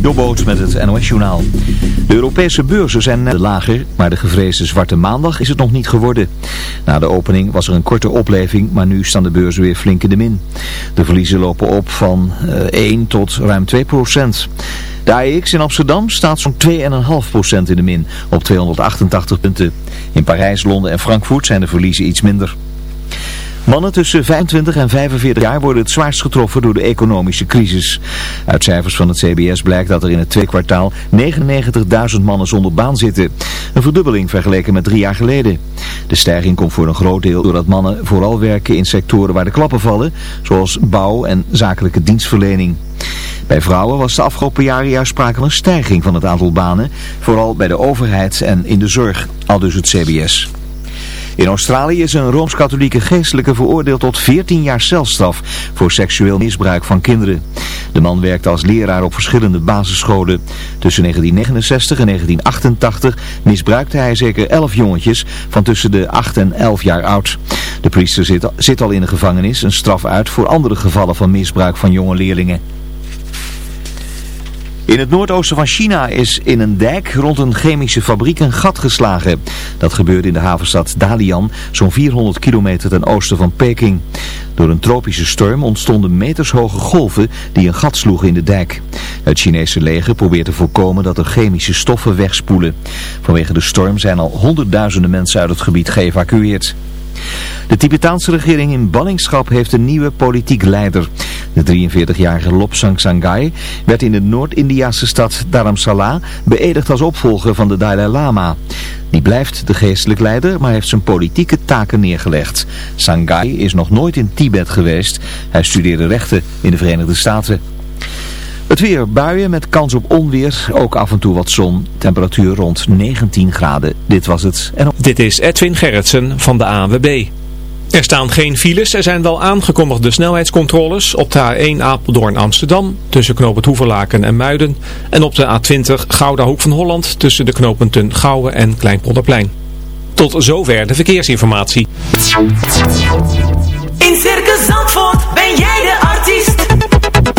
Dobboots met het NOS-journaal. De Europese beurzen zijn eh, lager, maar de gevreesde Zwarte Maandag is het nog niet geworden. Na de opening was er een korte opleving, maar nu staan de beurzen weer flink in de min. De verliezen lopen op van 1 eh, tot ruim 2 procent. De AEX in Amsterdam staat zo'n 2,5 in de min, op 288 punten. In Parijs, Londen en Frankfurt zijn de verliezen iets minder. Mannen tussen 25 en 45 jaar worden het zwaarst getroffen door de economische crisis. Uit cijfers van het CBS blijkt dat er in het tweede kwartaal 99.000 mannen zonder baan zitten. Een verdubbeling vergeleken met drie jaar geleden. De stijging komt voor een groot deel doordat mannen vooral werken in sectoren waar de klappen vallen, zoals bouw en zakelijke dienstverlening. Bij vrouwen was de afgelopen jaren juist sprake van een stijging van het aantal banen, vooral bij de overheid en in de zorg, aldus het CBS. In Australië is een Rooms-Katholieke geestelijke veroordeeld tot 14 jaar celstraf voor seksueel misbruik van kinderen. De man werkte als leraar op verschillende basisscholen. Tussen 1969 en 1988 misbruikte hij zeker 11 jongetjes van tussen de 8 en 11 jaar oud. De priester zit, zit al in de gevangenis een straf uit voor andere gevallen van misbruik van jonge leerlingen. In het noordoosten van China is in een dijk rond een chemische fabriek een gat geslagen. Dat gebeurde in de havenstad Dalian, zo'n 400 kilometer ten oosten van Peking. Door een tropische storm ontstonden metershoge golven die een gat sloegen in de dijk. Het Chinese leger probeert te voorkomen dat er chemische stoffen wegspoelen. Vanwege de storm zijn al honderdduizenden mensen uit het gebied geëvacueerd. De Tibetaanse regering in ballingschap heeft een nieuwe politiek leider. De 43-jarige Lobsang Sanghai werd in de Noord-Indiaanse stad Dharamsala beëdigd als opvolger van de Dalai Lama. Die blijft de geestelijk leider, maar heeft zijn politieke taken neergelegd. Sangay is nog nooit in Tibet geweest. Hij studeerde rechten in de Verenigde Staten. Het weer buien met kans op onweer, ook af en toe wat zon. Temperatuur rond 19 graden. Dit was het. En... Dit is Edwin Gerritsen van de ANWB. Er staan geen files, er zijn wel aangekondigde snelheidscontroles op de A1 Apeldoorn-Amsterdam tussen knooppunt Hoevelaken en Muiden en op de A20 Gouda Hoek van Holland tussen de knooppunten Gouwen en Kleinpolderplein. Tot zover de verkeersinformatie. In Circus Zandvoort ben jij de artiest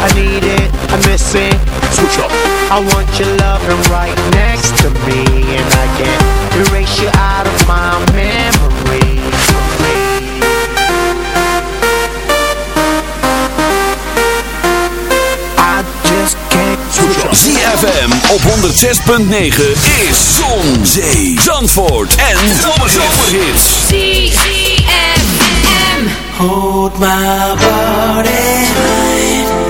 I need it, I miss it Switch up I want your loving right next to me And I can't erase you out of my memory I just came to ZFM op 106.9 is Zon, Zee, Zandvoort en Zomerhits ZFM Hold my body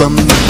van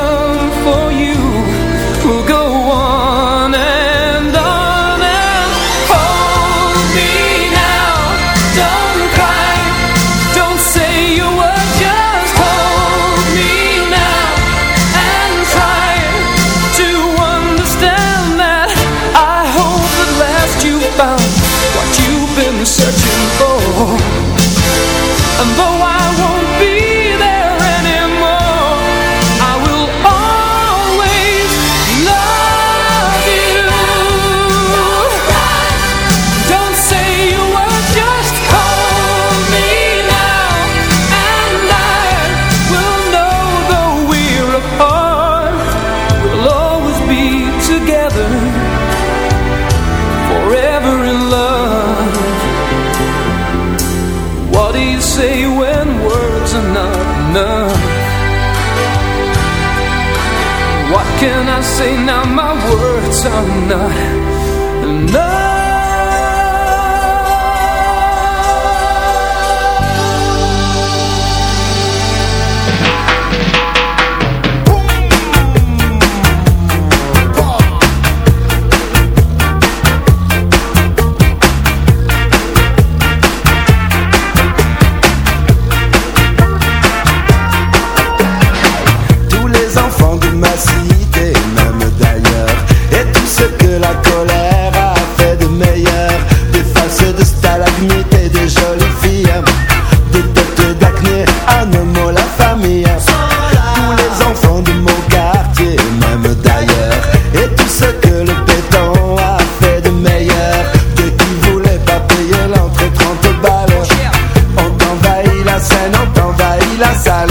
la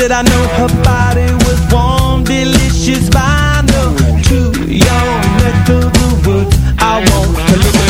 That I know her body was warm, delicious vinyl To your neck of the woods I want to live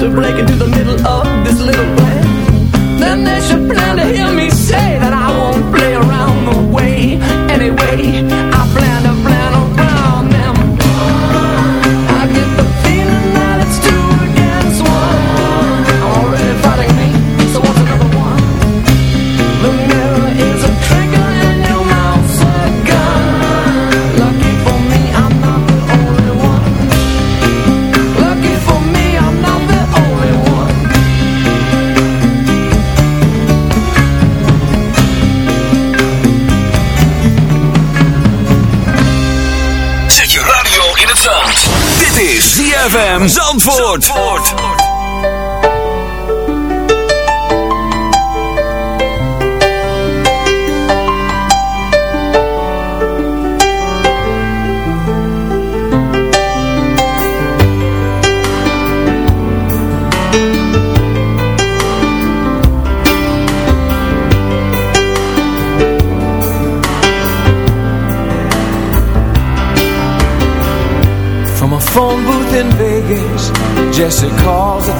To break into the middle of this little plan. Then they should plan to hear me say that I won't play around the way anyway. I Zandvoort. Zandvoort.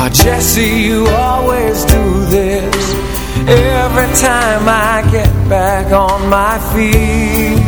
Oh, Jesse, you always do this Every time I get back on my feet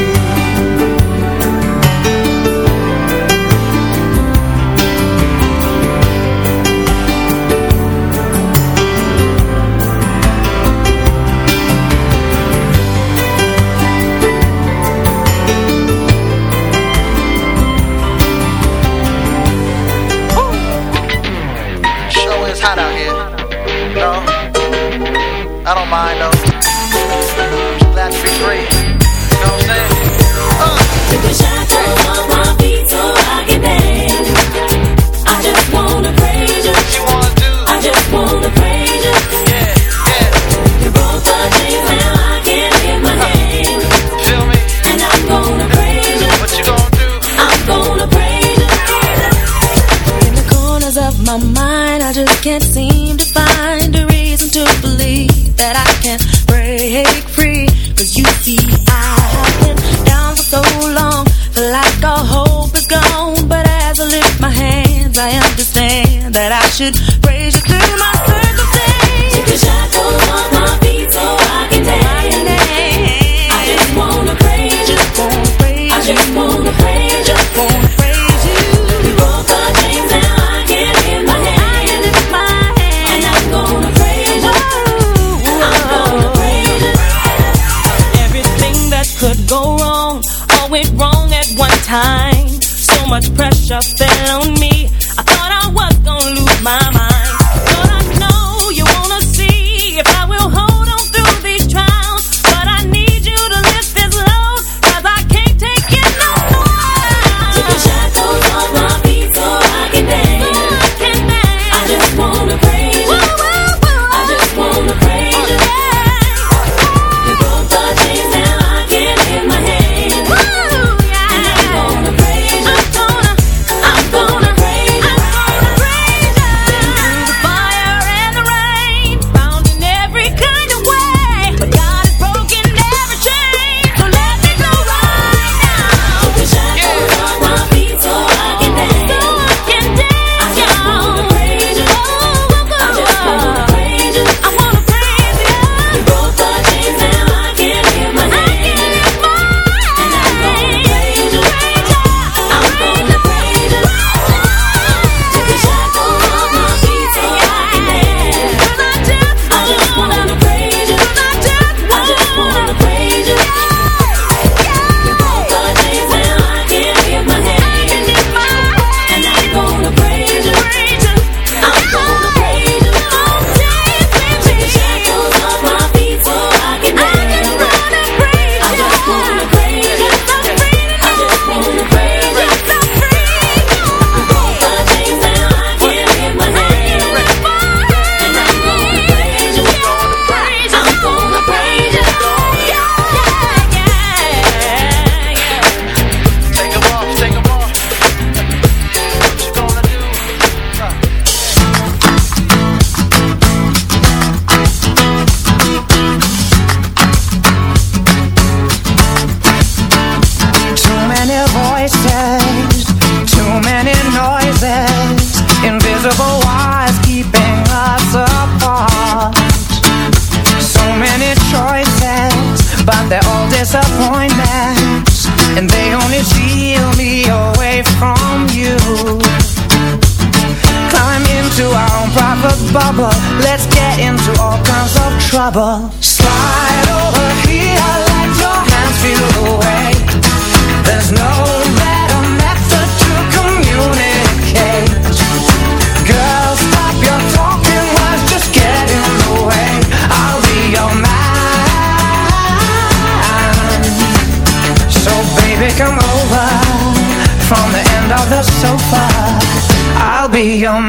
we are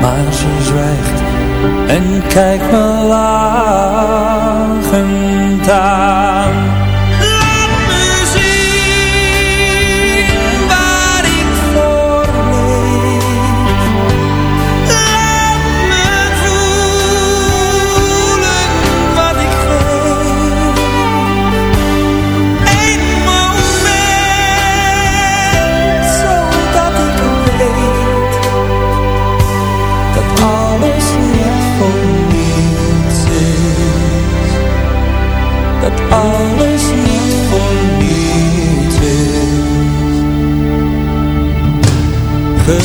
Maar ze zwijgt en kijkt me lachend aan. Alles niet voor iets Je kunt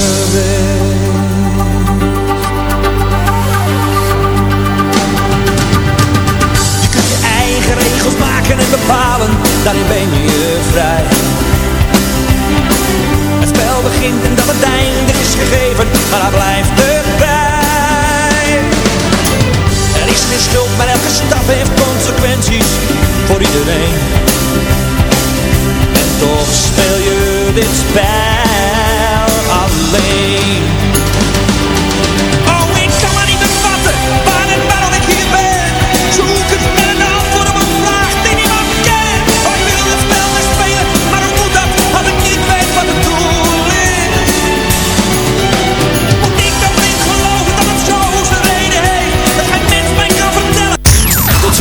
je eigen regels maken en bepalen, daarin ben je vrij Het spel begint en dat het einde is gegeven, maar dat blijft te Er is geen schuld, maar elke stap heeft voor iedereen. En toch speel je dit spel alleen.